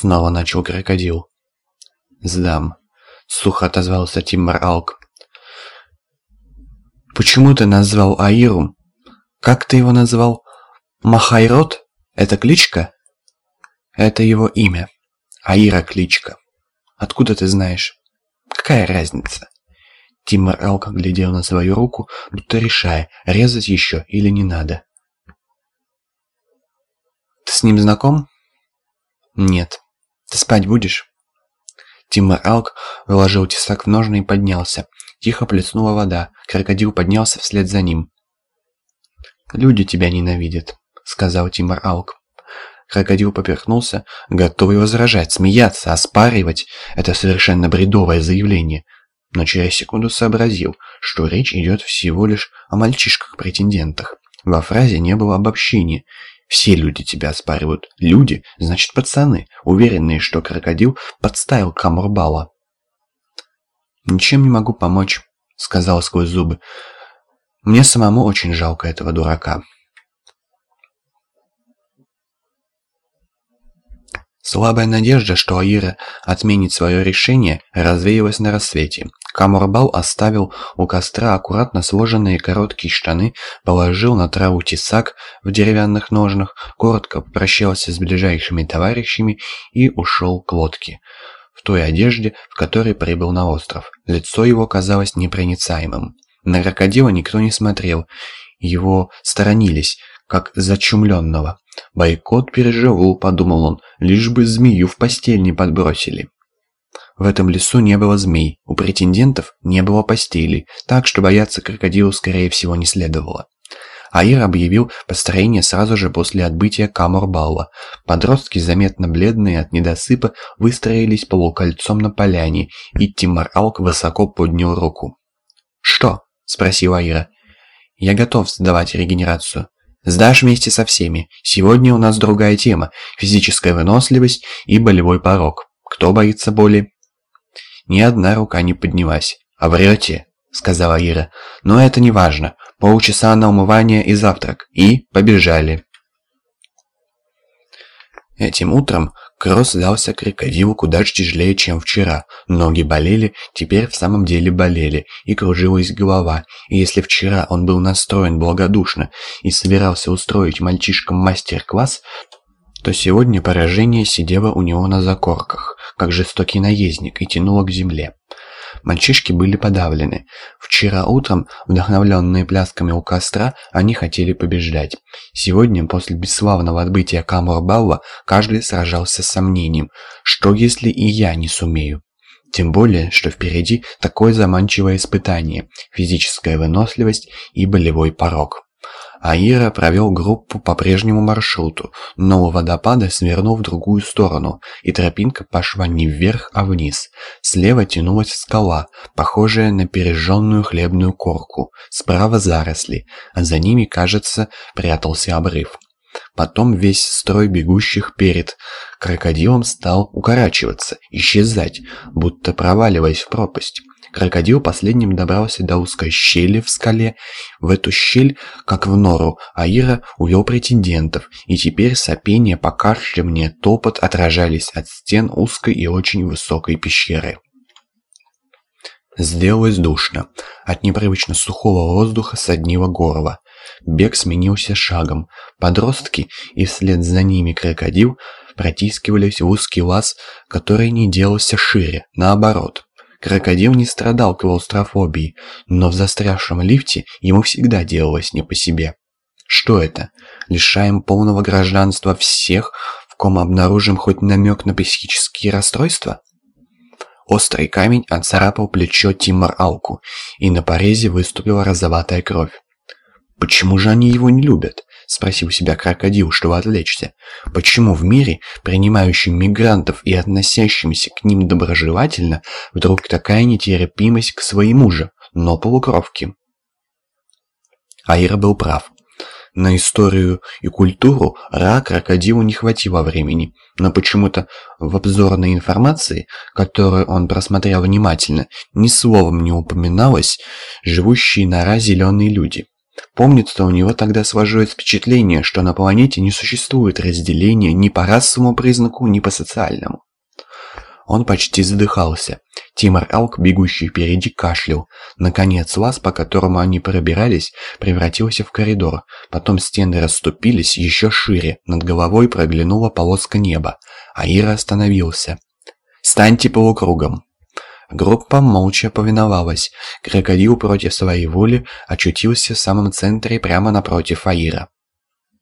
Снова начал крокодил. «Сдам», — сухо отозвался Тиммар Алк. «Почему ты назвал Аирум? Как ты его назвал? Махайрот? Это кличка?» «Это его имя. Аира кличка. Откуда ты знаешь?» «Какая разница?» Тиммар Алк глядел на свою руку, будто решая, резать еще или не надо. «Ты с ним знаком?» «Нет. Спать будешь?» Тимур Алк выложил тесак в ножны и поднялся. Тихо плеснула вода. Крокодил поднялся вслед за ним. «Люди тебя ненавидят», — сказал Тимур Алк. Крокодил поперхнулся, готовый возражать, смеяться, оспаривать это совершенно бредовое заявление. Но через секунду сообразил, что речь идет всего лишь о мальчишках-претендентах. Во фразе не было обобщения, все люди тебя оспаривают. Люди, значит пацаны, уверенные, что крокодил подставил Камурбала. «Ничем не могу помочь», — сказал сквозь зубы. «Мне самому очень жалко этого дурака». Слабая надежда, что Аира отменит свое решение, развеялась на рассвете. Камурбал оставил у костра аккуратно сложенные короткие штаны, положил на траву тесак в деревянных ножнах, коротко попрощался с ближайшими товарищами и ушел к лодке. В той одежде, в которой прибыл на остров. Лицо его казалось непроницаемым. На крокодила никто не смотрел, его сторонились, как зачумленного. «Бойкот переживу», — подумал он, — «лишь бы змею в постель не подбросили». В этом лесу не было змей, у претендентов не было постелей, так что бояться крокодилу скорее всего не следовало. Аир объявил построение сразу же после отбытия Каморбалла. Подростки, заметно бледные от недосыпа, выстроились полукольцом на поляне, и Тимар Алк высоко поднял руку. «Что?» – спросил Аира. «Я готов сдавать регенерацию». Сдашь вместе со всеми. Сегодня у нас другая тема – физическая выносливость и болевой порог. Кто боится боли? Ни одна рука не поднялась. «А врете», – сказала Ира. «Но это не важно. Полчаса на умывание и завтрак. И побежали». Этим утром Кросс дался крокодилу куда тяжелее, чем вчера. Ноги болели, теперь в самом деле болели, и кружилась голова. И если вчера он был настроен благодушно и собирался устроить мальчишкам мастер-класс, то сегодня поражение сидело у него на закорках, как жестокий наездник, и тянуло к земле. Мальчишки были подавлены. Вчера утром, вдохновленные плясками у костра, они хотели побеждать. Сегодня, после бесславного отбытия Камурбалла, каждый сражался с сомнением, что если и я не сумею. Тем более, что впереди такое заманчивое испытание – физическая выносливость и болевой порог. Аира провел группу по прежнему маршруту, но у водопада свернул в другую сторону, и тропинка пошла не вверх, а вниз. Слева тянулась скала, похожая на пережженную хлебную корку, справа заросли, а за ними, кажется, прятался обрыв. Потом весь строй бегущих перед крокодилом стал укорачиваться, исчезать, будто проваливаясь в пропасть. Крокодил последним добрался до узкой щели в скале. В эту щель, как в нору, Аира увел претендентов, и теперь сопение, покашливание, топот отражались от стен узкой и очень высокой пещеры. Сделалось душно. От непривычно сухого воздуха соднило горло. Бег сменился шагом. Подростки и вслед за ними крокодил протискивались в узкий лаз, который не делался шире, наоборот. Крокодил не страдал клаустрофобией, но в застрявшем лифте ему всегда делалось не по себе. Что это? Лишаем полного гражданства всех, в ком обнаружим хоть намек на психические расстройства? Острый камень отцарапал плечо Тимор Алку, и на порезе выступила розоватая кровь. Почему же они его не любят? Спросил себя крокодил, чтобы отвлечься. Почему в мире, принимающем мигрантов и относящимся к ним доброжелательно, вдруг такая нетерпимость к своему же, но полукровке? Аира был прав. На историю и культуру Ра крокодилу не хватило времени, но почему-то в обзорной информации, которую он просмотрел внимательно, ни словом не упоминалось живущие на Ра зеленые люди. Помнится, у него тогда сложилось впечатление, что на планете не существует разделения ни по расовому признаку, ни по социальному. Он почти задыхался. Тимор Алк, бегущий впереди, кашлял. Наконец, лаз, по которому они пробирались, превратился в коридор. Потом стены расступились еще шире. Над головой проглянула полоска неба. Аира остановился. «Станьте полукругом!» Группа молча повиновалась. Крокодил против своей воли очутился в самом центре прямо напротив Аира.